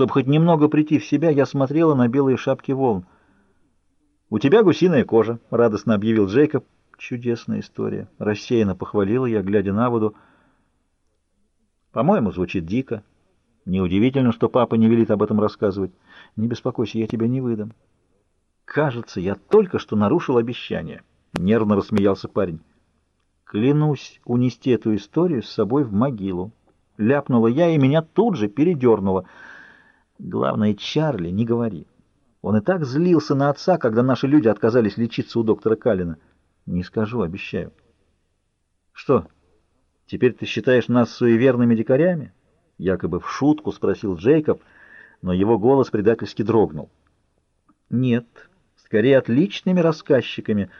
Чтобы хоть немного прийти в себя, я смотрела на белые шапки волн. «У тебя гусиная кожа», — радостно объявил Джейкоб. «Чудесная история». Рассеянно похвалила я, глядя на воду. «По-моему, звучит дико. Неудивительно, что папа не велит об этом рассказывать. Не беспокойся, я тебя не выдам». «Кажется, я только что нарушил обещание», — нервно рассмеялся парень. «Клянусь унести эту историю с собой в могилу». Ляпнула я, и меня тут же передернуло. Главное, Чарли, не говори. Он и так злился на отца, когда наши люди отказались лечиться у доктора Калина. Не скажу, обещаю. Что, теперь ты считаешь нас суеверными дикарями? Якобы в шутку спросил Джейкоб, но его голос предательски дрогнул. Нет, скорее отличными рассказчиками.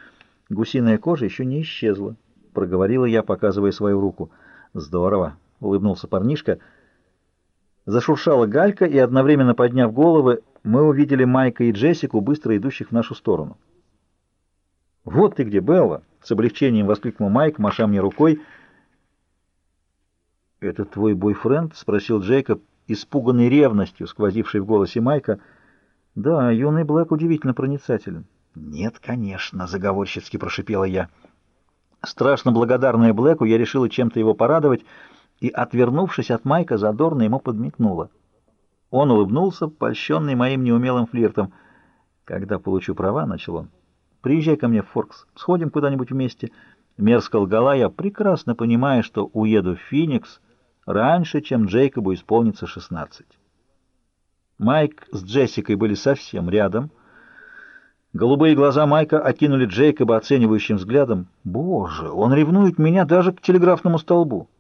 Гусиная кожа еще не исчезла, проговорила я, показывая свою руку. Здорово, улыбнулся парнишка. Зашуршала галька, и одновременно подняв головы, мы увидели Майка и Джессику, быстро идущих в нашу сторону. «Вот ты где, Белла!» — с облегчением воскликнул Майк, маша мне рукой. «Это твой бойфренд?» — спросил Джейкоб, испуганный ревностью, сквозившей в голосе Майка. «Да, юный Блэк удивительно проницателен». «Нет, конечно», — заговорщицки прошипела я. Страшно благодарная Блэку, я решила чем-то его порадовать, и, отвернувшись от Майка, задорно ему подмигнула. Он улыбнулся, польщенный моим неумелым флиртом. «Когда получу права», — начал он, — «приезжай ко мне в Форкс, сходим куда-нибудь вместе». Мерзко лгала я, прекрасно понимая, что уеду в Феникс раньше, чем Джейкобу исполнится шестнадцать. Майк с Джессикой были совсем рядом. Голубые глаза Майка окинули Джейкоба оценивающим взглядом. «Боже, он ревнует меня даже к телеграфному столбу!»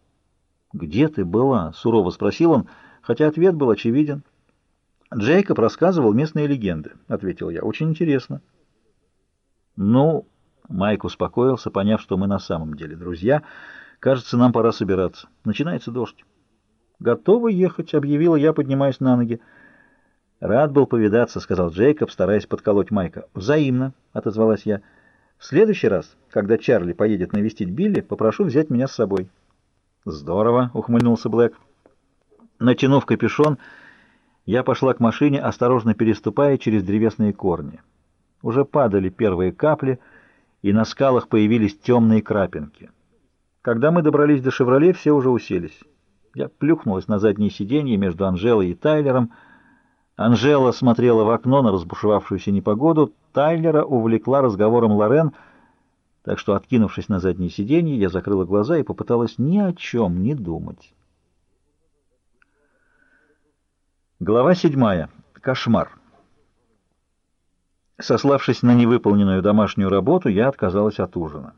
«Где ты была?» — сурово спросил он, хотя ответ был очевиден. «Джейкоб рассказывал местные легенды», — ответил я. «Очень интересно». «Ну...» — Майк успокоился, поняв, что мы на самом деле друзья. «Кажется, нам пора собираться. Начинается дождь». «Готовы ехать?» — объявила я, поднимаясь на ноги. «Рад был повидаться», — сказал Джейкоб, стараясь подколоть Майка. «Взаимно», — отозвалась я. «В следующий раз, когда Чарли поедет навестить Билли, попрошу взять меня с собой». «Здорово!» — ухмыльнулся Блэк. Натянув капюшон, я пошла к машине, осторожно переступая через древесные корни. Уже падали первые капли, и на скалах появились темные крапинки. Когда мы добрались до «Шевроле», все уже уселись. Я плюхнулась на заднее сиденье между Анжелой и Тайлером. Анжела смотрела в окно на разбушевавшуюся непогоду, Тайлера увлекла разговором Лорен — так что, откинувшись на заднее сиденье, я закрыла глаза и попыталась ни о чем не думать. Глава седьмая. Кошмар. Сославшись на невыполненную домашнюю работу, я отказалась от ужина.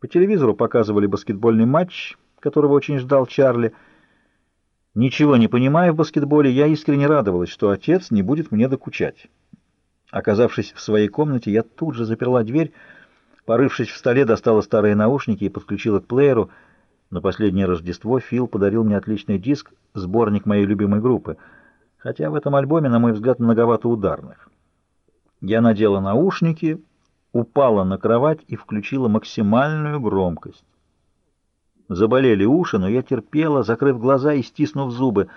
По телевизору показывали баскетбольный матч, которого очень ждал Чарли. Ничего не понимая в баскетболе, я искренне радовалась, что отец не будет мне докучать. Оказавшись в своей комнате, я тут же заперла дверь, Порывшись в столе, достала старые наушники и подключила к плееру. На последнее Рождество Фил подарил мне отличный диск, сборник моей любимой группы, хотя в этом альбоме, на мой взгляд, многовато ударных. Я надела наушники, упала на кровать и включила максимальную громкость. Заболели уши, но я терпела, закрыв глаза и стиснув зубы.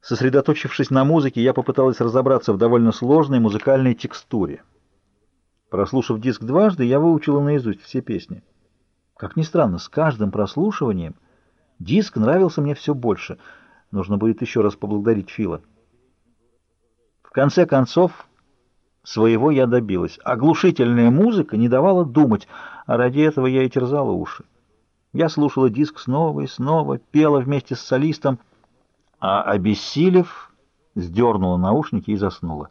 Сосредоточившись на музыке, я попыталась разобраться в довольно сложной музыкальной текстуре. Прослушав диск дважды, я выучила наизусть все песни. Как ни странно, с каждым прослушиванием диск нравился мне все больше. Нужно будет еще раз поблагодарить Фила. В конце концов, своего я добилась. Оглушительная музыка не давала думать, а ради этого я и терзала уши. Я слушала диск снова и снова, пела вместе с солистом, а, обессилев, сдернула наушники и заснула.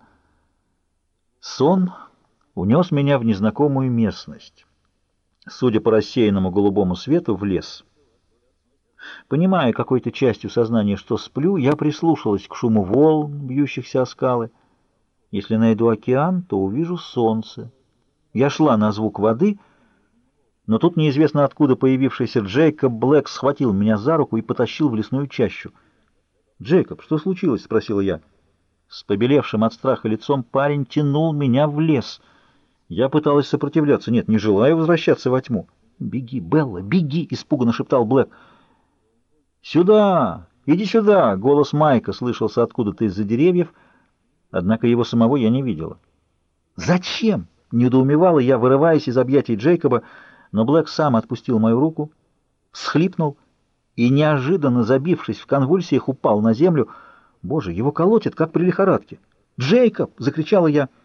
Сон унес меня в незнакомую местность. Судя по рассеянному голубому свету, в лес. Понимая какой-то частью сознания, что сплю, я прислушалась к шуму волн, бьющихся о скалы. Если найду океан, то увижу солнце. Я шла на звук воды, но тут неизвестно откуда появившийся Джейкоб Блэк схватил меня за руку и потащил в лесную чащу. «Джейкоб, что случилось?» — спросила я. С побелевшим от страха лицом парень тянул меня в лес — я пыталась сопротивляться. Нет, не желаю возвращаться во тьму. «Беги, Белла, беги!» — испуганно шептал Блэк. «Сюда!» «Иди сюда!» — голос Майка слышался откуда-то из-за деревьев, однако его самого я не видела. «Зачем?» — недоумевала я, вырываясь из объятий Джейкоба, но Блэк сам отпустил мою руку, всхлипнул и, неожиданно забившись в конвульсиях, упал на землю. Боже, его колотит, как при лихорадке. «Джейкоб!» — закричала я —